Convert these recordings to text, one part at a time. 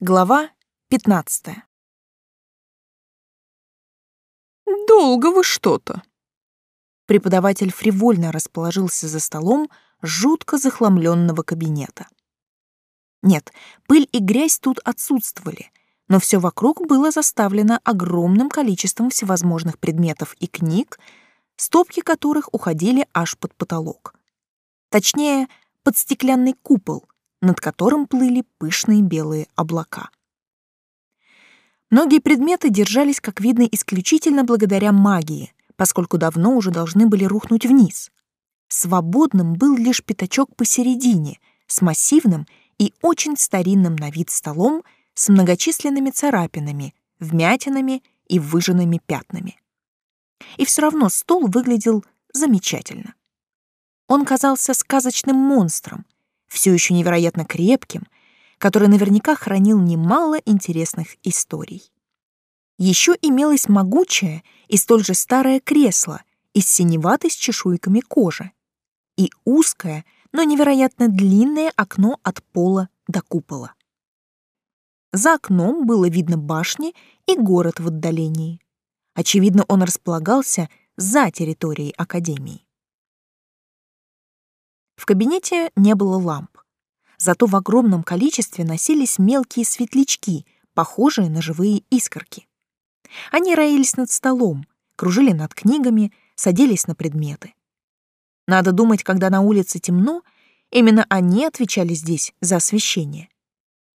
Глава 15. Долго вы что-то. Преподаватель фривольно расположился за столом жутко захламленного кабинета. Нет, пыль и грязь тут отсутствовали, но все вокруг было заставлено огромным количеством всевозможных предметов и книг, стопки которых уходили аж под потолок. Точнее, под стеклянный купол — над которым плыли пышные белые облака. Многие предметы держались, как видно, исключительно благодаря магии, поскольку давно уже должны были рухнуть вниз. Свободным был лишь пятачок посередине, с массивным и очень старинным на вид столом с многочисленными царапинами, вмятинами и выжженными пятнами. И все равно стол выглядел замечательно. Он казался сказочным монстром, все еще невероятно крепким, который наверняка хранил немало интересных историй. Еще имелось могучее и столь же старое кресло из синеватой с чешуйками кожи и узкое, но невероятно длинное окно от пола до купола. За окном было видно башни и город в отдалении. Очевидно, он располагался за территорией Академии. В кабинете не было ламп. Зато в огромном количестве носились мелкие светлячки, похожие на живые искорки. Они роились над столом, кружили над книгами, садились на предметы. Надо думать, когда на улице темно, именно они отвечали здесь за освещение.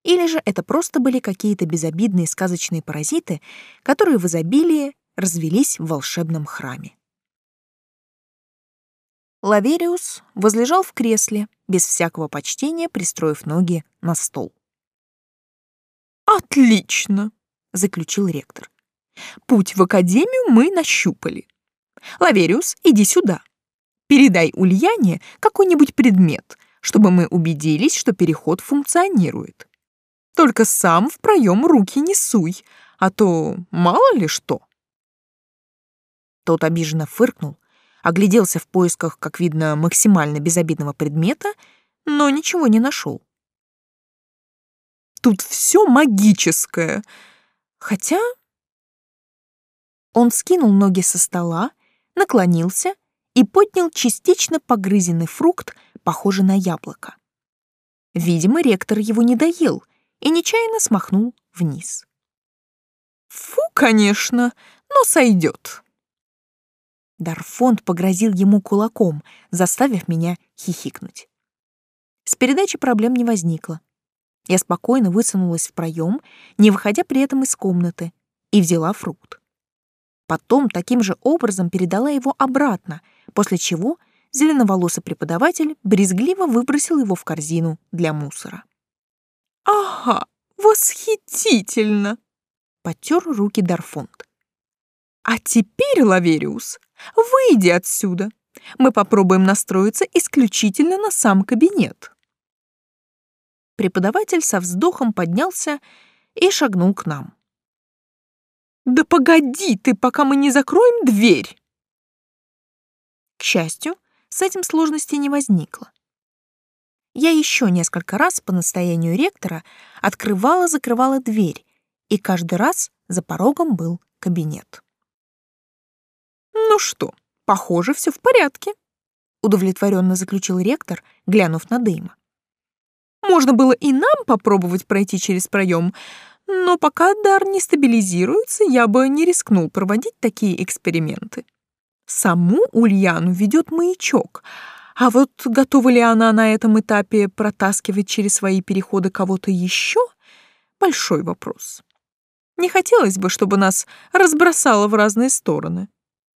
Или же это просто были какие-то безобидные сказочные паразиты, которые в изобилии развелись в волшебном храме. Лавериус возлежал в кресле, без всякого почтения пристроив ноги на стол. «Отлично!» — заключил ректор. «Путь в академию мы нащупали. Лавериус, иди сюда. Передай Ульяне какой-нибудь предмет, чтобы мы убедились, что переход функционирует. Только сам в проем руки не суй, а то мало ли что». Тот обиженно фыркнул, огляделся в поисках, как видно, максимально безобидного предмета, но ничего не нашел. «Тут все магическое. Хотя...» Он скинул ноги со стола, наклонился и поднял частично погрызенный фрукт, похожий на яблоко. Видимо, ректор его не доел и нечаянно смахнул вниз. «Фу, конечно, но сойдет», Дарфонд погрозил ему кулаком, заставив меня хихикнуть. С передачей проблем не возникло. Я спокойно высунулась в проем, не выходя при этом из комнаты, и взяла фрукт. Потом таким же образом передала его обратно, после чего зеленоволосый преподаватель брезгливо выбросил его в корзину для мусора. «Ага, восхитительно!» — потер руки Дарфонд. «А теперь, Лавериус, Выйди отсюда. Мы попробуем настроиться исключительно на сам кабинет. Преподаватель со вздохом поднялся и шагнул к нам. Да погоди ты, пока мы не закроем дверь. К счастью, с этим сложности не возникло. Я еще несколько раз по настоянию ректора открывала-закрывала дверь, и каждый раз за порогом был кабинет. «Ну что, похоже, все в порядке», — удовлетворенно заключил ректор, глянув на Дейма. «Можно было и нам попробовать пройти через проем, но пока дар не стабилизируется, я бы не рискнул проводить такие эксперименты. Саму Ульяну ведет маячок, а вот готова ли она на этом этапе протаскивать через свои переходы кого-то еще — большой вопрос. Не хотелось бы, чтобы нас разбросало в разные стороны.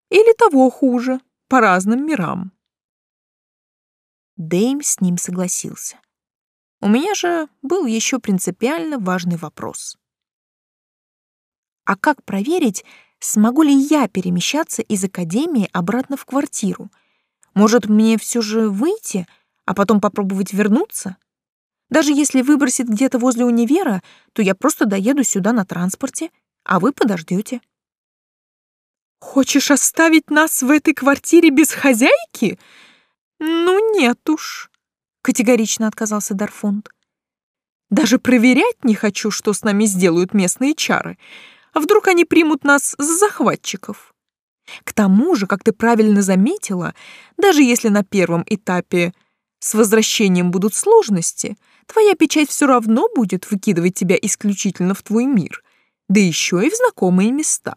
Или того хуже, по разным мирам. Дэйм с ним согласился. У меня же был еще принципиально важный вопрос. А как проверить, смогу ли я перемещаться из академии обратно в квартиру? Может, мне все же выйти, а потом попробовать вернуться? Даже если выбросит где-то возле универа, то я просто доеду сюда на транспорте, а вы подождете. Хочешь оставить нас в этой квартире без хозяйки? Ну нет уж, категорично отказался Дарфунд. Даже проверять не хочу, что с нами сделают местные чары. А вдруг они примут нас за захватчиков? К тому же, как ты правильно заметила, даже если на первом этапе с возвращением будут сложности, твоя печать все равно будет выкидывать тебя исключительно в твой мир, да еще и в знакомые места.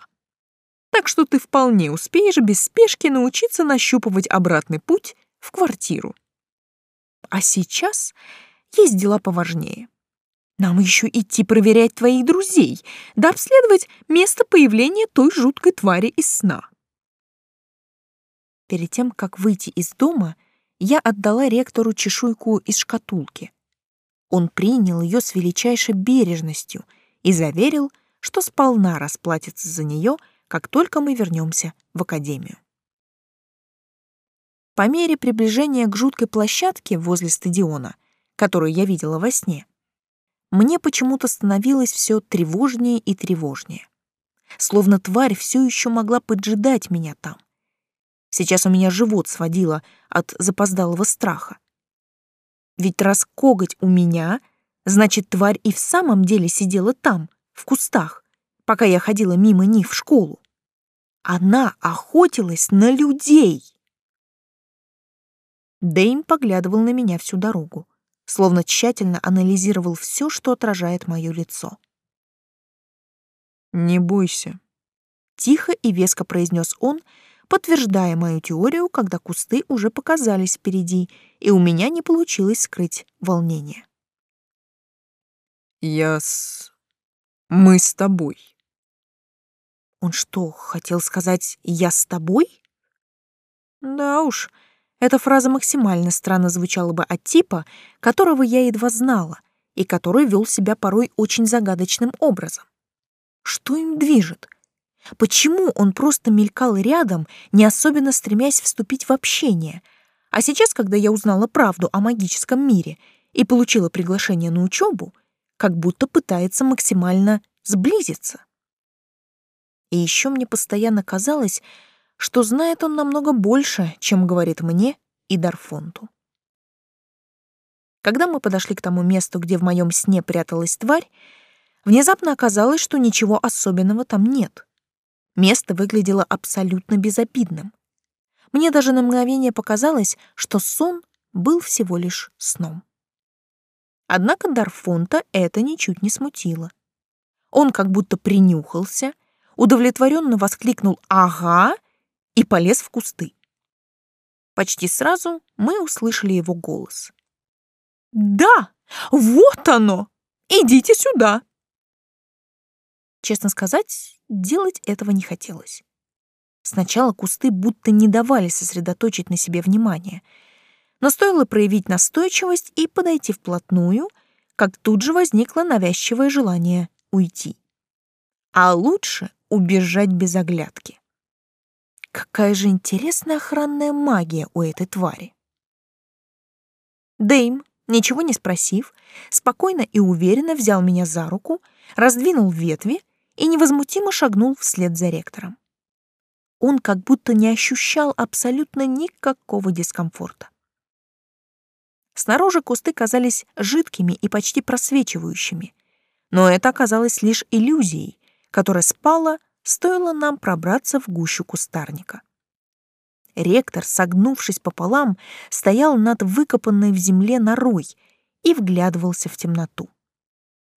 Так что ты вполне успеешь без спешки научиться нащупывать обратный путь в квартиру. А сейчас есть дела поважнее. Нам еще идти проверять твоих друзей, да обследовать место появления той жуткой твари из сна. Перед тем, как выйти из дома, я отдала ректору чешуйку из шкатулки. Он принял ее с величайшей бережностью и заверил, что сполна расплатится за нее, как только мы вернемся в академию. По мере приближения к жуткой площадке возле стадиона, которую я видела во сне, мне почему-то становилось все тревожнее и тревожнее. Словно тварь все еще могла поджидать меня там. Сейчас у меня живот сводило от запоздалого страха. Ведь раз коготь у меня, значит, тварь и в самом деле сидела там, в кустах, пока я ходила мимо них в школу. Она охотилась на людей. Дэйм поглядывал на меня всю дорогу, словно тщательно анализировал все, что отражает мое лицо. «Не бойся», — тихо и веско произнес он, — подтверждая мою теорию, когда кусты уже показались впереди, и у меня не получилось скрыть волнение. «Я с... мы с тобой». Он что, хотел сказать «я с тобой»? Да уж, эта фраза максимально странно звучала бы от типа, которого я едва знала и который вел себя порой очень загадочным образом. Что им движет? Почему он просто мелькал рядом, не особенно стремясь вступить в общение? А сейчас, когда я узнала правду о магическом мире и получила приглашение на учебу, как будто пытается максимально сблизиться. И еще мне постоянно казалось, что знает он намного больше, чем говорит мне и Дарфонту. Когда мы подошли к тому месту, где в моем сне пряталась тварь, внезапно оказалось, что ничего особенного там нет. Место выглядело абсолютно безобидным. Мне даже на мгновение показалось, что сон был всего лишь сном. Однако Дарфонта это ничуть не смутило. Он как будто принюхался, удовлетворенно воскликнул «Ага!» и полез в кусты. Почти сразу мы услышали его голос. «Да, вот оно! Идите сюда!» Честно сказать, делать этого не хотелось. Сначала кусты будто не давали сосредоточить на себе внимание, но стоило проявить настойчивость и подойти вплотную, как тут же возникло навязчивое желание уйти. А лучше убежать без оглядки. Какая же интересная охранная магия у этой твари. Дейм, ничего не спросив, спокойно и уверенно взял меня за руку, раздвинул ветви и невозмутимо шагнул вслед за ректором. Он как будто не ощущал абсолютно никакого дискомфорта. Снаружи кусты казались жидкими и почти просвечивающими, но это оказалось лишь иллюзией, которая спала, стоило нам пробраться в гущу кустарника. Ректор, согнувшись пополам, стоял над выкопанной в земле норой и вглядывался в темноту.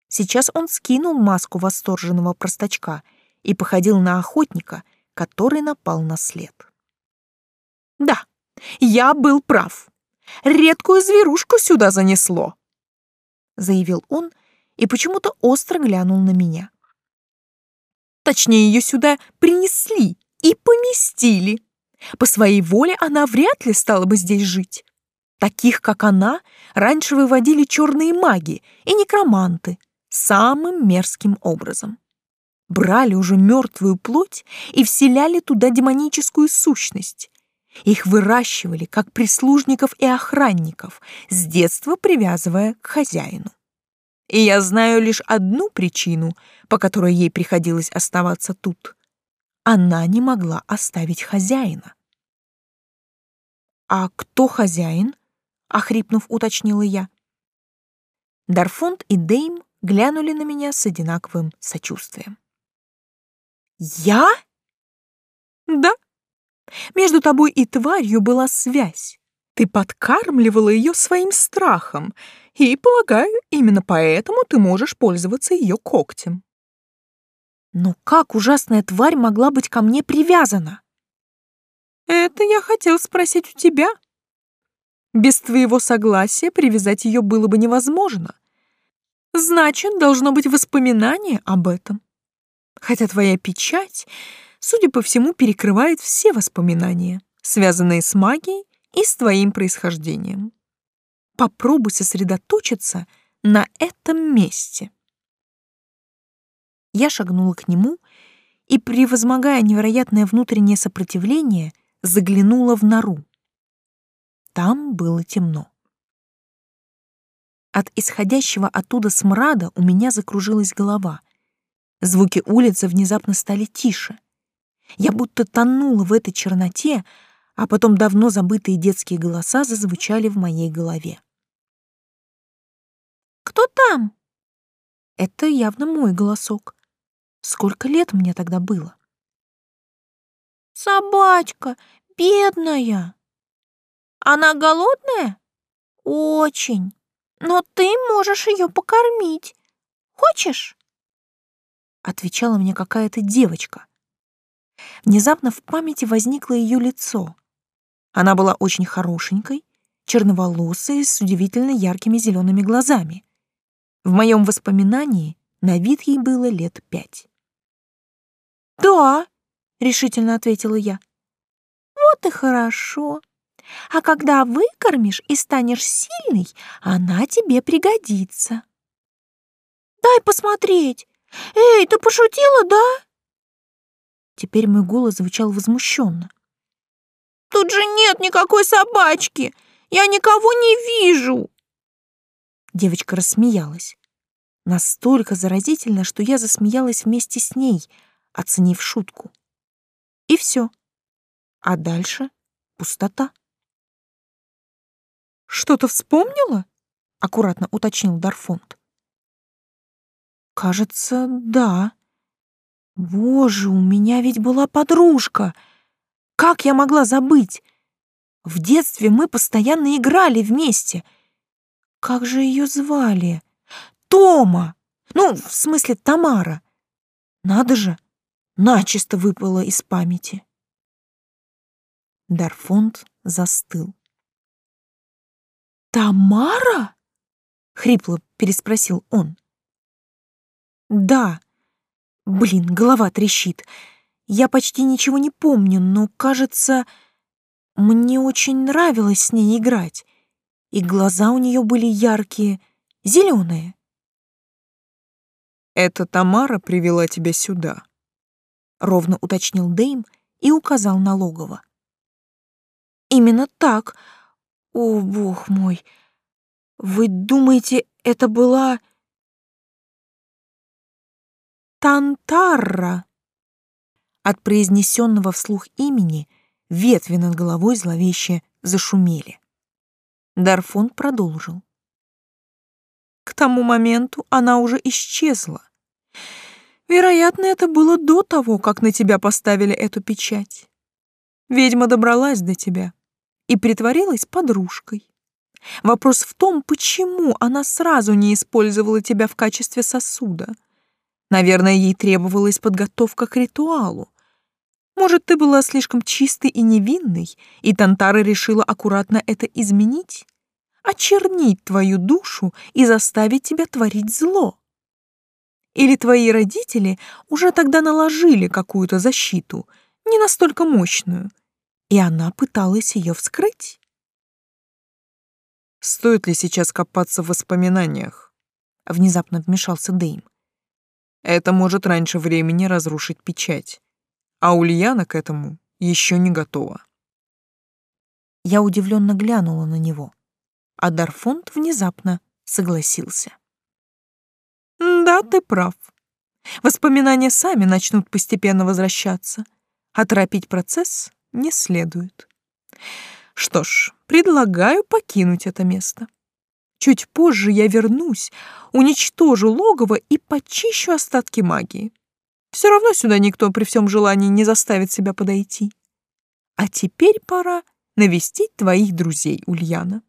Сейчас он скинул маску восторженного простачка и походил на охотника, который напал на след. «Да, я был прав. Редкую зверушку сюда занесло», — заявил он и почему-то остро глянул на меня. Точнее, ее сюда принесли и поместили. По своей воле она вряд ли стала бы здесь жить. Таких, как она, раньше выводили черные маги и некроманты, самым мерзким образом. Брали уже мертвую плоть и вселяли туда демоническую сущность. Их выращивали как прислужников и охранников, с детства привязывая к хозяину. И я знаю лишь одну причину, по которой ей приходилось оставаться тут. Она не могла оставить хозяина. «А кто хозяин?» — охрипнув, уточнила я. Дарфунд и Дейм глянули на меня с одинаковым сочувствием. «Я?» «Да. Между тобой и тварью была связь. Ты подкармливала ее своим страхом, и, полагаю, именно поэтому ты можешь пользоваться ее когтем». «Но как ужасная тварь могла быть ко мне привязана?» «Это я хотел спросить у тебя. Без твоего согласия привязать ее было бы невозможно. Значит, должно быть воспоминание об этом. Хотя твоя печать, судя по всему, перекрывает все воспоминания, связанные с магией и с твоим происхождением. Попробуй сосредоточиться на этом месте. Я шагнула к нему и, превозмогая невероятное внутреннее сопротивление, заглянула в нору. Там было темно. От исходящего оттуда смрада у меня закружилась голова. Звуки улицы внезапно стали тише. Я будто тонула в этой черноте, а потом давно забытые детские голоса зазвучали в моей голове. «Кто там?» Это явно мой голосок. Сколько лет мне тогда было? «Собачка, бедная!» «Она голодная?» «Очень!» но ты можешь ее покормить. Хочешь?» Отвечала мне какая-то девочка. Внезапно в памяти возникло ее лицо. Она была очень хорошенькой, черноволосой, с удивительно яркими зелеными глазами. В моем воспоминании на вид ей было лет пять. «Да», — решительно ответила я. «Вот и хорошо. А когда выкормишь и станешь сильной, она тебе пригодится. Дай посмотреть. Эй, ты пошутила, да? Теперь мой голос звучал возмущенно. Тут же нет никакой собачки. Я никого не вижу. Девочка рассмеялась. Настолько заразительно, что я засмеялась вместе с ней, оценив шутку. И все. А дальше пустота. Что-то вспомнила? Аккуратно уточнил Дарфонд. Кажется, да. Боже, у меня ведь была подружка. Как я могла забыть? В детстве мы постоянно играли вместе. Как же ее звали? Тома! Ну, в смысле, Тамара. Надо же, начисто выпало из памяти. Дарфонд застыл. «Тамара?» — хрипло переспросил он. «Да. Блин, голова трещит. Я почти ничего не помню, но, кажется, мне очень нравилось с ней играть. И глаза у нее были яркие, зеленые. «Это Тамара привела тебя сюда», — ровно уточнил Дэйм и указал на логово. «Именно так. О, бог мой! Вы думаете, это была... Тантарра? От произнесенного вслух имени ветви над головой зловеще зашумели. Дарфон продолжил. К тому моменту она уже исчезла. Вероятно, это было до того, как на тебя поставили эту печать. Ведьма добралась до тебя и притворилась подружкой. Вопрос в том, почему она сразу не использовала тебя в качестве сосуда. Наверное, ей требовалась подготовка к ритуалу. Может, ты была слишком чистой и невинной, и Тантара решила аккуратно это изменить? Очернить твою душу и заставить тебя творить зло? Или твои родители уже тогда наложили какую-то защиту, не настолько мощную, и она пыталась ее вскрыть. «Стоит ли сейчас копаться в воспоминаниях?» — внезапно вмешался Дэйм. «Это может раньше времени разрушить печать, а Ульяна к этому еще не готова». Я удивленно глянула на него, а Дарфонд внезапно согласился. «Да, ты прав. Воспоминания сами начнут постепенно возвращаться, а торопить процесс не следует. Что ж, предлагаю покинуть это место. Чуть позже я вернусь, уничтожу логово и почищу остатки магии. Все равно сюда никто при всем желании не заставит себя подойти. А теперь пора навестить твоих друзей, Ульяна.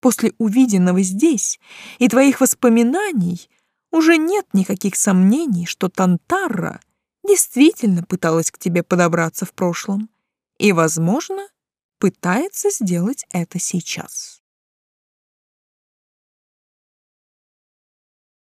После увиденного здесь и твоих воспоминаний уже нет никаких сомнений, что Тантарра действительно пыталась к тебе подобраться в прошлом и, возможно, пытается сделать это сейчас.